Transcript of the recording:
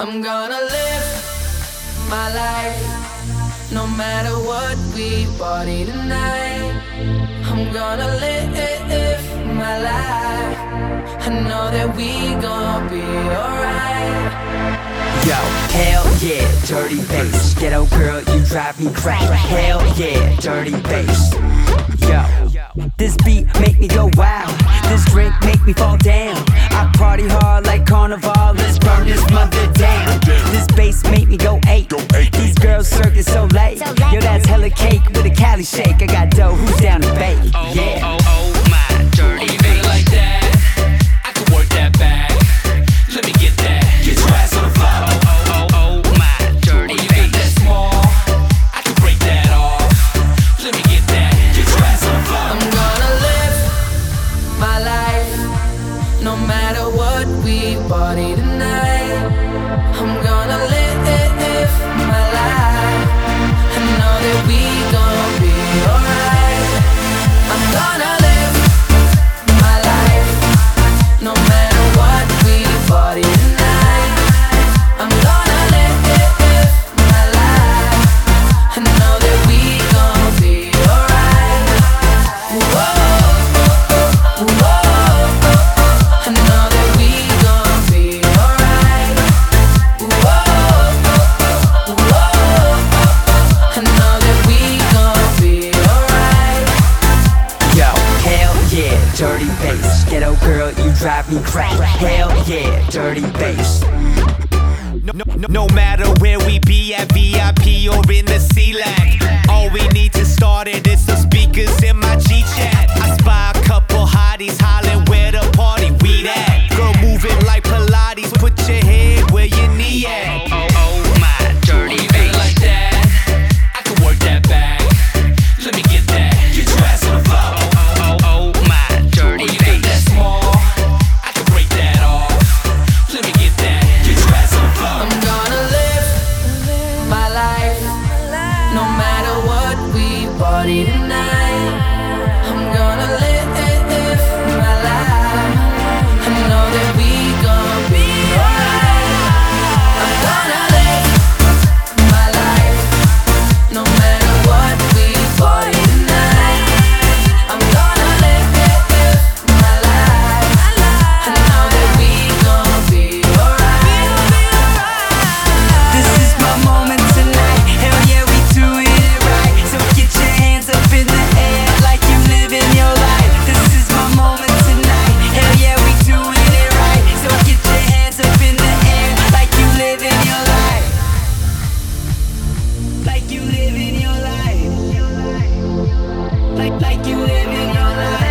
I'm gonna live my life no matter what we party tonight. I'm gonna live my life. I know that we gon' be alright. Yo, hell yeah, dirty bass. Ghetto girl, you drive me crazy. Hell yeah, dirty bass. Yo, this beat make me go wild. This drink make me fall down. Circus so late. Yo, that's hella cake with a Cali shake. I got dough. Who's down to drive me crazy. Hell yeah, dirty bass. No, no, no matter where we be at VIP or in the C-Lac. All we need to start it is the speakers in my G-Chat. I spy a couple hotties hollering where the party we at. Girl move it like Pilates, put your head where your knee at. like you living your life.